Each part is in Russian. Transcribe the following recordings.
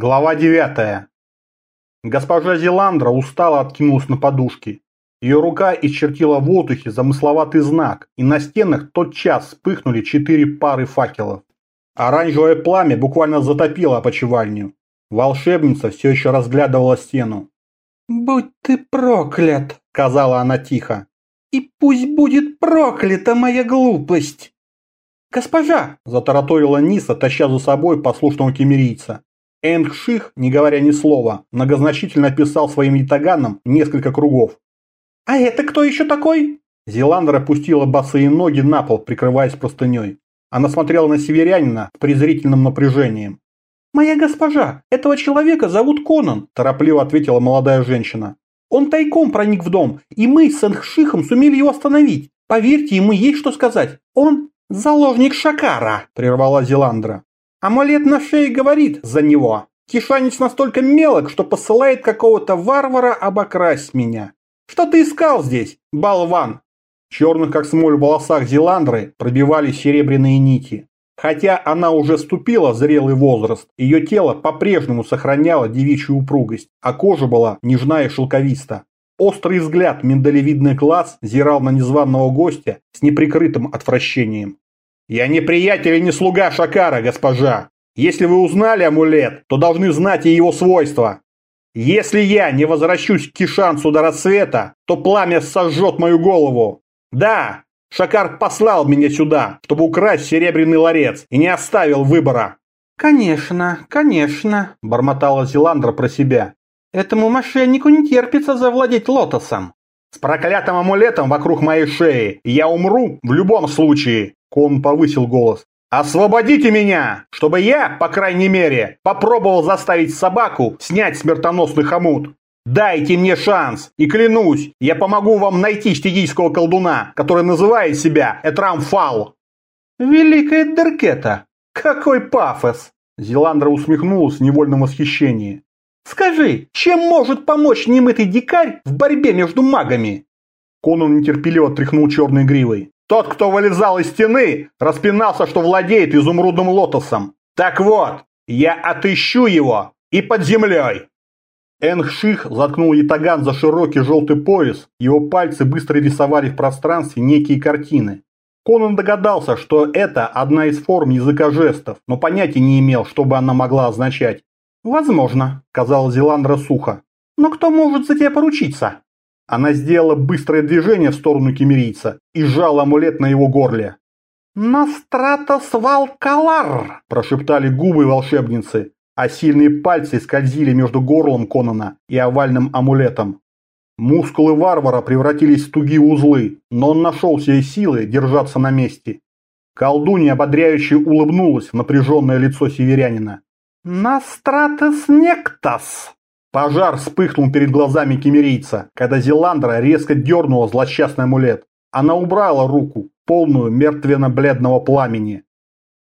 Глава 9. Госпожа Зеландра устало откинулась на подушки. Ее рука исчертила в воздухе замысловатый знак, и на стенах тотчас вспыхнули четыре пары факелов. Оранжевое пламя буквально затопило опочивальню. Волшебница все еще разглядывала стену. «Будь ты проклят!» – сказала она тихо. «И пусть будет проклята моя глупость!» «Госпожа!» – затараторила Ниса, таща за собой послушного кемерийца. Энг Ших, не говоря ни слова, многозначительно писал своим ятаганом несколько кругов. «А это кто еще такой?» Зеландра опустила босые ноги на пол, прикрываясь простыней. Она смотрела на северянина с презрительным напряжением. «Моя госпожа, этого человека зовут Конан», – торопливо ответила молодая женщина. «Он тайком проник в дом, и мы с Энгшихом сумели его остановить. Поверьте, ему есть что сказать. Он заложник Шакара», – прервала Зеландра. Амулет на шее говорит за него. Кишанец настолько мелок, что посылает какого-то варвара обокрасть меня. Что ты искал здесь, болван? В черных, как смоль, волосах Зеландры пробивались серебряные нити. Хотя она уже ступила в зрелый возраст, ее тело по-прежнему сохраняло девичью упругость, а кожа была нежная и шелковиста. Острый взгляд миндалевидный глаз зирал на незваного гостя с неприкрытым отвращением. «Я не приятель и не слуга Шакара, госпожа. Если вы узнали амулет, то должны знать и его свойства. Если я не возвращусь к Кишансу до рассвета, то пламя сожжет мою голову. Да, Шакар послал меня сюда, чтобы украсть серебряный ларец, и не оставил выбора». «Конечно, конечно», – бормотала Зеландра про себя. «Этому мошеннику не терпится завладеть лотосом». «С проклятым амулетом вокруг моей шеи я умру в любом случае. Кон повысил голос. «Освободите меня, чтобы я, по крайней мере, попробовал заставить собаку снять смертоносный хомут. Дайте мне шанс, и клянусь, я помогу вам найти стигийского колдуна, который называет себя Этрамфал». «Великая Деркета! Какой пафос!» Зеландра усмехнулась в невольном восхищении. «Скажи, чем может помочь немытый дикарь в борьбе между магами?» Конан нетерпеливо тряхнул черной гривой. Тот, кто вылезал из стены, распинался, что владеет изумрудным лотосом. Так вот, я отыщу его и под землей. Энгших заткнул ятаган за широкий желтый пояс, его пальцы быстро рисовали в пространстве некие картины. Конан догадался, что это одна из форм языка жестов, но понятия не имел, что бы она могла означать. «Возможно», – сказал Зеландра сухо. «Но кто может за тебя поручиться?» Она сделала быстрое движение в сторону кемерийца и сжала амулет на его горле. «Настратос Валкалар!» – прошептали губы волшебницы, а сильные пальцы скользили между горлом Конана и овальным амулетом. Мускулы варвара превратились в тугие узлы, но он нашел себе силы держаться на месте. Колдунья ободряюще улыбнулась в напряженное лицо северянина. «Настратос Нектас!» Пожар вспыхнул перед глазами кемерийца, когда Зеландра резко дернула злосчастный амулет. Она убрала руку, полную мертвенно-бледного пламени.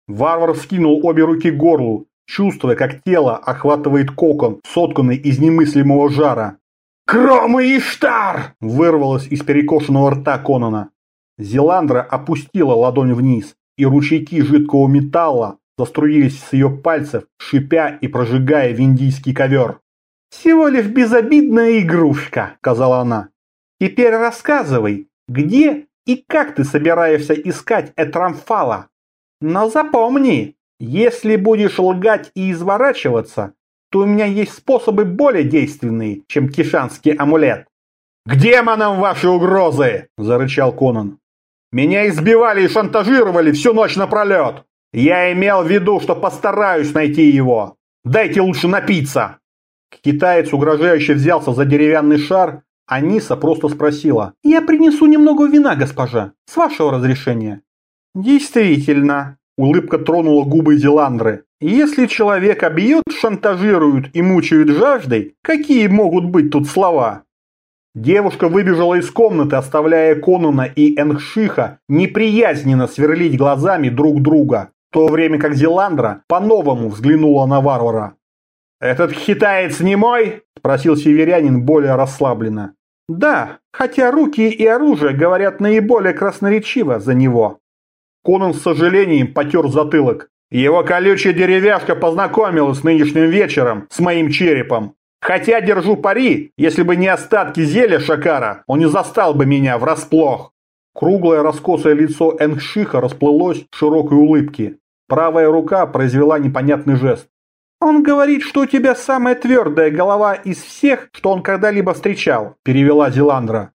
Варвар скинул обе руки к горлу, чувствуя, как тело охватывает кокон, сотканный из немыслимого жара. «Кромы Иштар!» – вырвалось из перекошенного рта Конона. Зеландра опустила ладонь вниз, и ручейки жидкого металла заструились с ее пальцев, шипя и прожигая виндийский ковер. «Всего лишь безобидная игрушка», — сказала она. «Теперь рассказывай, где и как ты собираешься искать Этрамфала? Но запомни, если будешь лгать и изворачиваться, то у меня есть способы более действенные, чем кишанский амулет». «К демонам ваши угрозы!» – зарычал Конан. «Меня избивали и шантажировали всю ночь напролет! Я имел в виду, что постараюсь найти его! Дайте лучше напиться!» Китаец угрожающе взялся за деревянный шар, а Ниса просто спросила. «Я принесу немного вина, госпожа, с вашего разрешения». «Действительно», – улыбка тронула губы Зеландры. «Если человека бьют, шантажируют и мучают жаждой, какие могут быть тут слова?» Девушка выбежала из комнаты, оставляя Конуна и Энгшиха неприязненно сверлить глазами друг друга, в то время как Зеландра по-новому взглянула на варвара. «Этот хитаец не мой?» – спросил северянин более расслабленно. «Да, хотя руки и оружие говорят наиболее красноречиво за него». Конан с сожалением потер затылок. Его колючая деревяшка познакомилась с нынешним вечером с моим черепом. Хотя держу пари, если бы не остатки зелья Шакара, он не застал бы меня врасплох. Круглое раскосое лицо Энгшиха расплылось в широкой улыбке. Правая рука произвела непонятный жест. «Он говорит, что у тебя самая твердая голова из всех, что он когда-либо встречал», – перевела Зеландра.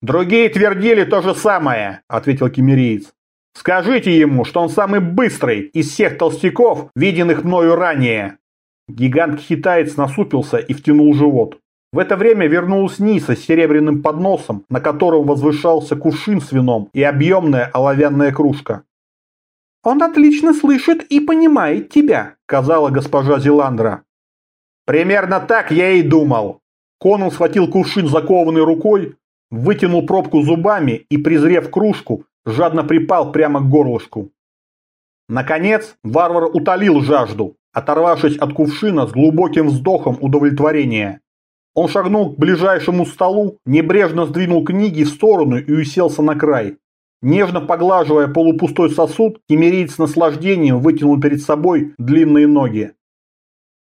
«Другие твердили то же самое», – ответил кемериец. «Скажите ему, что он самый быстрый из всех толстяков, виденных мною ранее». Гигант-китаец насупился и втянул живот. В это время вернулась Ниса с серебряным подносом, на котором возвышался кувшин с вином и объемная оловянная кружка. «Он отлично слышит и понимает тебя», — сказала госпожа Зеландра. «Примерно так я и думал». Конан схватил кувшин закованной рукой, вытянул пробку зубами и, презрев кружку, жадно припал прямо к горлышку. Наконец, варвар утолил жажду, оторвавшись от кувшина с глубоким вздохом удовлетворения. Он шагнул к ближайшему столу, небрежно сдвинул книги в сторону и уселся на край. Нежно поглаживая полупустой сосуд, кемериец с наслаждением вытянул перед собой длинные ноги.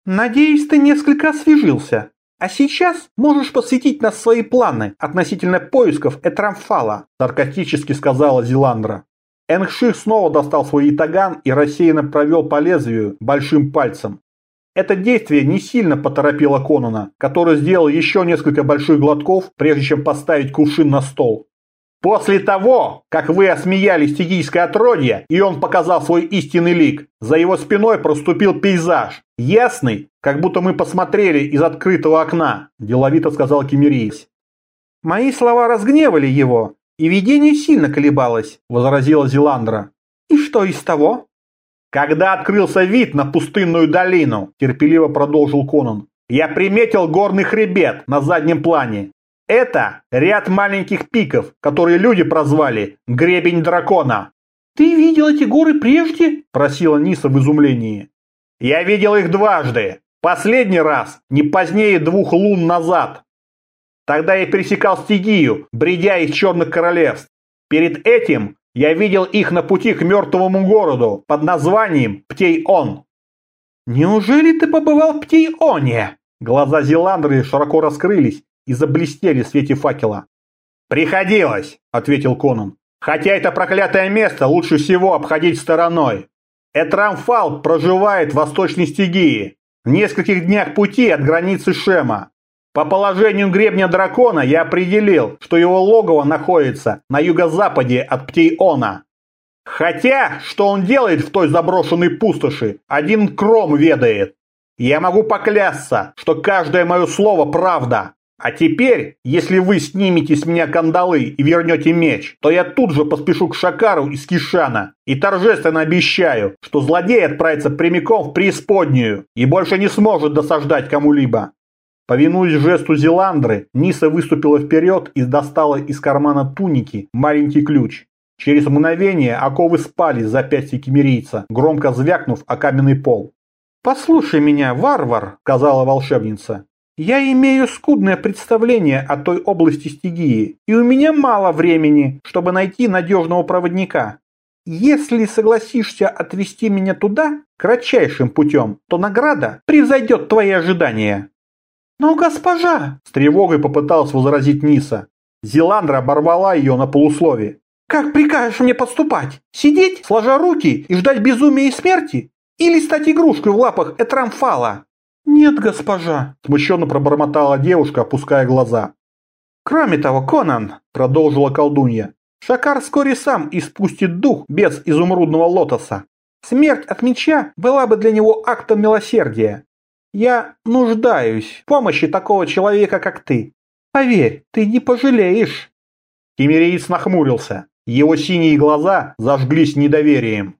«Надеюсь, ты несколько освежился. А сейчас можешь посвятить нас свои планы относительно поисков Этрамфала», саркастически сказала Зиландра. Энгших снова достал свой итаган и рассеянно провел по лезвию большим пальцем. Это действие не сильно поторопило Конона, который сделал еще несколько больших глотков, прежде чем поставить кувшин на стол. После того, как вы осмеяли стигийское отродье, и он показал свой истинный лик, за его спиной проступил пейзаж. Ясный, как будто мы посмотрели из открытого окна, деловито сказал Кемериис. Мои слова разгневали его, и видение сильно колебалось, возразила Зиландра. И что из того? Когда открылся вид на пустынную долину, терпеливо продолжил Конан, я приметил горный хребет на заднем плане. Это ряд маленьких пиков, которые люди прозвали «гребень дракона». «Ты видел эти горы прежде?» – просила Ниса в изумлении. «Я видел их дважды. Последний раз не позднее двух лун назад. Тогда я пересекал стигию, бредя из черных королевств. Перед этим я видел их на пути к мертвому городу под названием Птей-Он. «Неужели ты побывал в Птей-Оне?» Глаза Зеландры широко раскрылись и заблестели в свете факела. «Приходилось», — ответил Конан. «Хотя это проклятое место лучше всего обходить стороной. Этрамфал проживает в восточной стигии, в нескольких днях пути от границы Шема. По положению гребня дракона я определил, что его логово находится на юго-западе от Птейона. Хотя, что он делает в той заброшенной пустоши, один кром ведает. Я могу поклясться, что каждое мое слово правда. А теперь, если вы снимете с меня кандалы и вернете меч, то я тут же поспешу к Шакару из Кишана и торжественно обещаю, что злодей отправится прямиком в преисподнюю и больше не сможет досаждать кому-либо. Повинуясь жесту Зеландры, Ниса выступила вперед и достала из кармана туники маленький ключ. Через мгновение оковы спали с запястья кемерийца, громко звякнув о каменный пол. «Послушай меня, варвар», — сказала волшебница. «Я имею скудное представление о той области стигии, и у меня мало времени, чтобы найти надежного проводника. Если согласишься отвести меня туда, кратчайшим путем, то награда превзойдет твои ожидания». «Но госпожа!» – с тревогой попыталась возразить Ниса. Зеландра оборвала ее на полусловие. «Как прикажешь мне подступать? Сидеть, сложа руки и ждать безумия и смерти? Или стать игрушкой в лапах Этрамфала?» «Нет, госпожа», – смущенно пробормотала девушка, опуская глаза. «Кроме того, Конан», – продолжила колдунья, – «Шакар вскоре сам испустит дух без изумрудного лотоса. Смерть от меча была бы для него актом милосердия. Я нуждаюсь в помощи такого человека, как ты. Поверь, ты не пожалеешь. Кемериец нахмурился. Его синие глаза зажглись недоверием.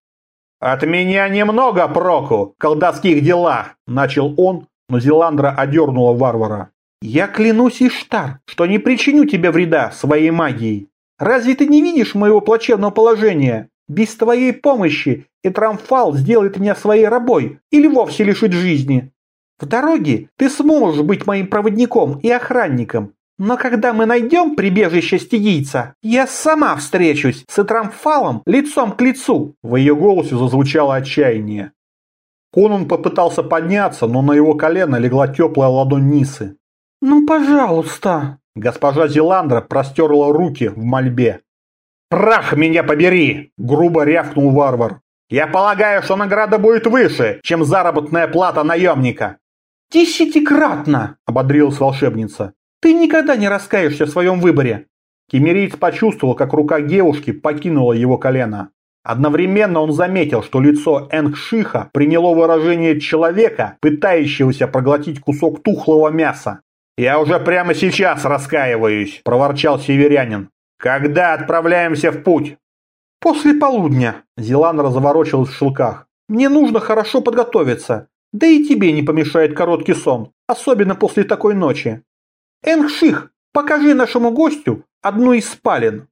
«От меня немного проку в колдовских делах», – начал он, но Зеландра одернула варвара. «Я клянусь, Иштар, что не причиню тебе вреда своей магией. Разве ты не видишь моего плачевного положения? Без твоей помощи Этрамфал сделает меня своей рабой или вовсе лишит жизни. В дороге ты сможешь быть моим проводником и охранником, но когда мы найдем прибежище стигийца, я сама встречусь с Этрамфалом лицом к лицу. В ее голосе зазвучало отчаяние. Конан попытался подняться, но на его колено легла теплая ладонь Нисы. «Ну, пожалуйста!» Госпожа Зеландра простерла руки в мольбе. «Прах меня побери!» – грубо рявкнул варвар. «Я полагаю, что награда будет выше, чем заработная плата наемника!» «Десятикратно!» – ободрилась волшебница. «Ты никогда не раскаешься в своем выборе!» Кемериец почувствовал, как рука девушки покинула его колено. Одновременно он заметил, что лицо Энгшиха приняло выражение человека, пытающегося проглотить кусок тухлого мяса. «Я уже прямо сейчас раскаиваюсь», – проворчал северянин. «Когда отправляемся в путь?» «После полудня», – Зеландра заворочилась в шелках. «Мне нужно хорошо подготовиться. Да и тебе не помешает короткий сон, особенно после такой ночи. Энгших, покажи нашему гостю одну из спален».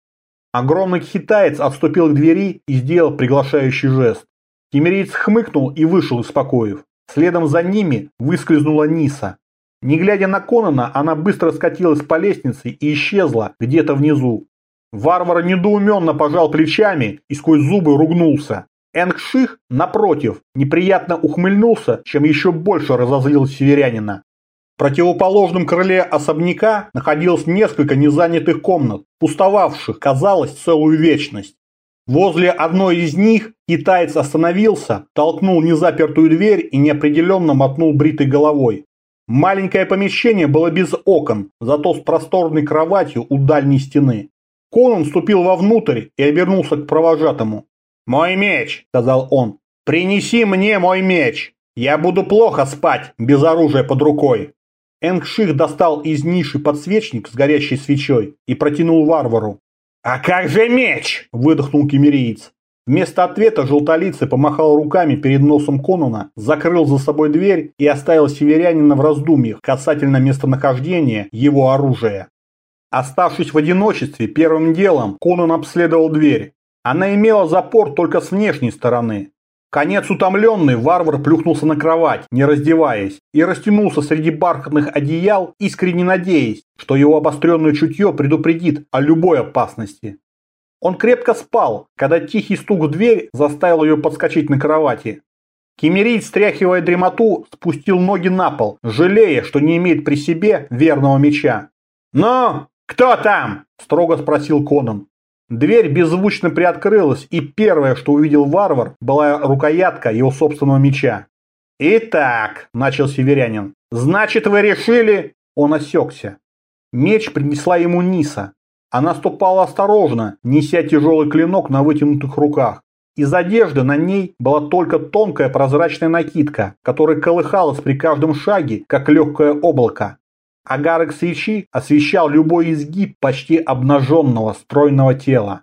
Огромный китаец отступил к двери и сделал приглашающий жест. Кемериец хмыкнул и вышел из покоев. Следом за ними выскользнула Ниса. Не глядя на Конана, она быстро скатилась по лестнице и исчезла где-то внизу. Варвар недоуменно пожал плечами и сквозь зубы ругнулся. Энгших, напротив, неприятно ухмыльнулся, чем еще больше разозлил северянина. В противоположном крыле особняка находилось несколько незанятых комнат, пустовавших, казалось, целую вечность. Возле одной из них китаец остановился, толкнул незапертую дверь и неопределенно мотнул бритой головой. Маленькое помещение было без окон, зато с просторной кроватью у дальней стены. Конан вступил вовнутрь и обернулся к провожатому. «Мой меч!» – сказал он. «Принеси мне мой меч! Я буду плохо спать без оружия под рукой!» Энгших достал из ниши подсвечник с горящей свечой и протянул варвару. «А как же меч?» – выдохнул кемериец. Вместо ответа желтолицый помахал руками перед носом Конуна, закрыл за собой дверь и оставил северянина в раздумьях касательно местонахождения его оружия. Оставшись в одиночестве, первым делом Конан обследовал дверь. Она имела запор только с внешней стороны, Конец утомленный, варвар плюхнулся на кровать, не раздеваясь, и растянулся среди бархатных одеял, искренне надеясь, что его обостренное чутье предупредит о любой опасности. Он крепко спал, когда тихий стук в дверь заставил ее подскочить на кровати. Кемерий, стряхивая дремоту, спустил ноги на пол, жалея, что не имеет при себе верного меча. «Ну, кто там?» – строго спросил Конан. Дверь беззвучно приоткрылась, и первое, что увидел варвар, была рукоятка его собственного меча. «Итак», – начал северянин, – «значит, вы решили...» Он осекся. Меч принесла ему Ниса. Она ступала осторожно, неся тяжелый клинок на вытянутых руках. Из одежды на ней была только тонкая прозрачная накидка, которая колыхалась при каждом шаге, как легкое облако. Агарок свечи освещал любой изгиб почти обнаженного стройного тела.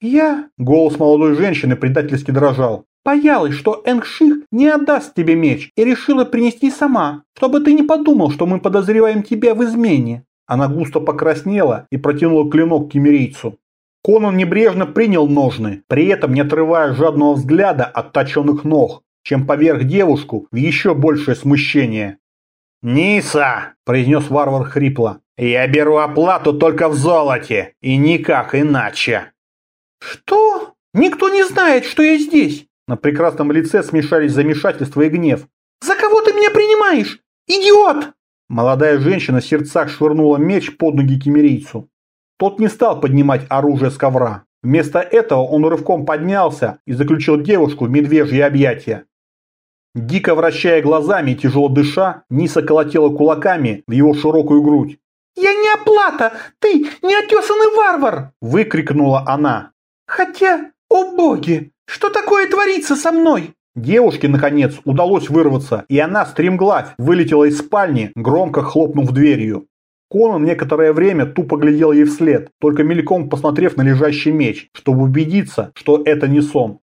«Я...» – голос молодой женщины предательски дрожал. «Боялась, что Энгших не отдаст тебе меч и решила принести сама, чтобы ты не подумал, что мы подозреваем тебя в измене». Она густо покраснела и протянула клинок кемерийцу. Конан небрежно принял ножны, при этом не отрывая жадного взгляда от точенных ног, чем поверх девушку в еще большее смущение. «Ниса!» – произнес варвар хрипло. «Я беру оплату только в золоте, и никак иначе!» «Что? Никто не знает, что я здесь!» На прекрасном лице смешались замешательство и гнев. «За кого ты меня принимаешь? Идиот!» Молодая женщина в сердцах швырнула меч под ноги кемерийцу. Тот не стал поднимать оружие с ковра. Вместо этого он рывком поднялся и заключил девушку в медвежье объятия. Дико вращая глазами и тяжело дыша, Ниса колотила кулаками в его широкую грудь. «Я не оплата! Ты неотесанный варвар!» – выкрикнула она. «Хотя, о боги, что такое творится со мной?» Девушке, наконец, удалось вырваться, и она, стремглавь, вылетела из спальни, громко хлопнув дверью. Конан некоторое время тупо глядел ей вслед, только мельком посмотрев на лежащий меч, чтобы убедиться, что это не сон.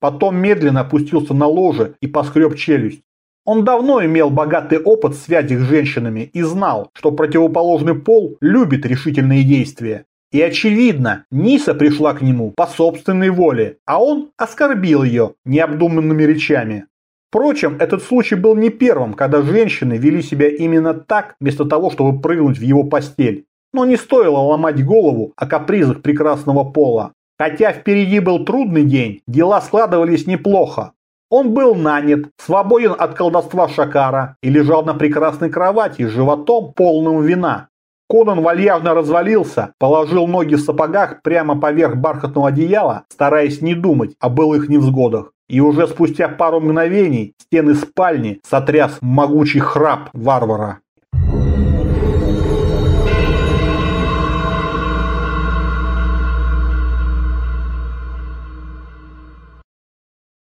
Потом медленно опустился на ложе и поскреб челюсть. Он давно имел богатый опыт связи с женщинами и знал, что противоположный пол любит решительные действия. И очевидно, Ниса пришла к нему по собственной воле, а он оскорбил ее необдуманными речами. Впрочем, этот случай был не первым, когда женщины вели себя именно так, вместо того, чтобы прыгнуть в его постель. Но не стоило ломать голову о капризах прекрасного пола. Хотя впереди был трудный день, дела складывались неплохо. Он был нанят, свободен от колдовства Шакара и лежал на прекрасной кровати с животом полным вина. Конан вальяжно развалился, положил ноги в сапогах прямо поверх бархатного одеяла, стараясь не думать о былых невзгодах. И уже спустя пару мгновений стены спальни сотряс могучий храп варвара.